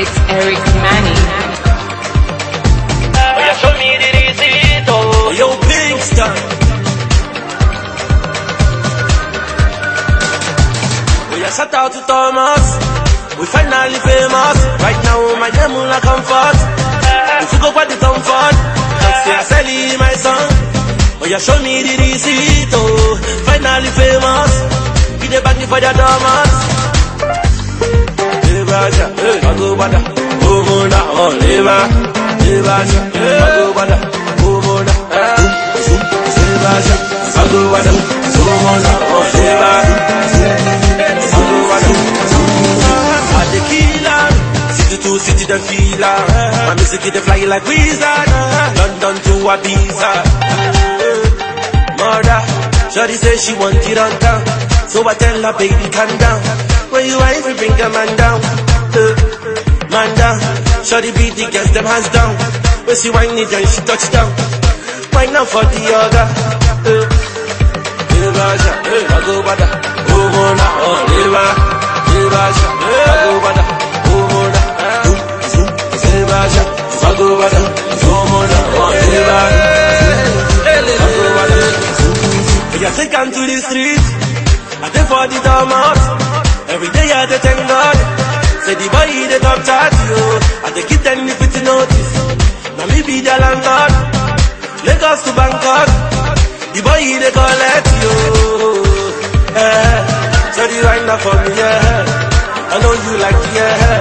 It's Eric Many. Shout out to Thomas, we finally famous. Right now, my name will not comfort. We took up for the comfort, say I sell you my son. Oh, you show me the receipt, oh. Finally famous, Give the bang for the Thomas. Eh, Mago Bada, Umuna, Libaja, eh, eh, Mago Bada, Umuna, oh, Liba, Mago Bada, I the killer, city to city the feeler, my music they fly like wizard, London to Ibiza, mother, Shorty say she want it on down, so I tell her baby calm down. When you ain't bring a man down. Man down. Shorty beat the girls, them hands down. When she whine it, then she touch down. Right now for the other. Eh. Uh, Libaja, eh. I go bada. Oh, mona, oh, liba. Libaja, I go bada. Oh, mona, Libaja, I go bada. Oh, mona, oh, liba. I take them to the street. I take for the dormouse. Every day I thank God. Say the boy he dey top chat yo. I dey give them the fifty notice. Now me be the landlord. Lagos to Bangkok. The boy he dey collect yo. Eh, so the right now for me yeah. I know you like yeah.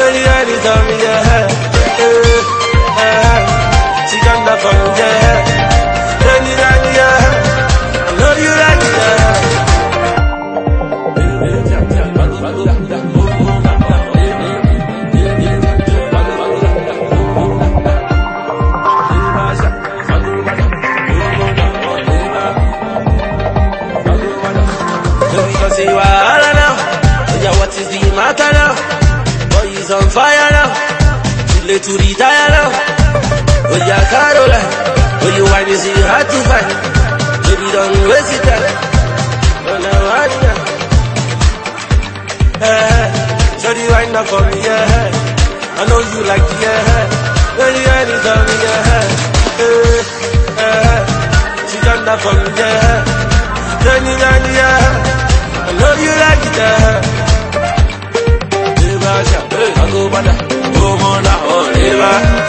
When you hear it on me yeah. Eh, Because you now. Yeah, what is the matter now? Boy is on fire now. Too late to retire now. Oh yeah, Caroline. Oh you wine is it hard to find. Baby, don't waste it time. Oh no, I know. Eh, show the wine now for me, yeah. I know you like it, yeah. When you hear it on me, yeah. Eh, eh, she done that for me, yeah. go bada, go on the whole river.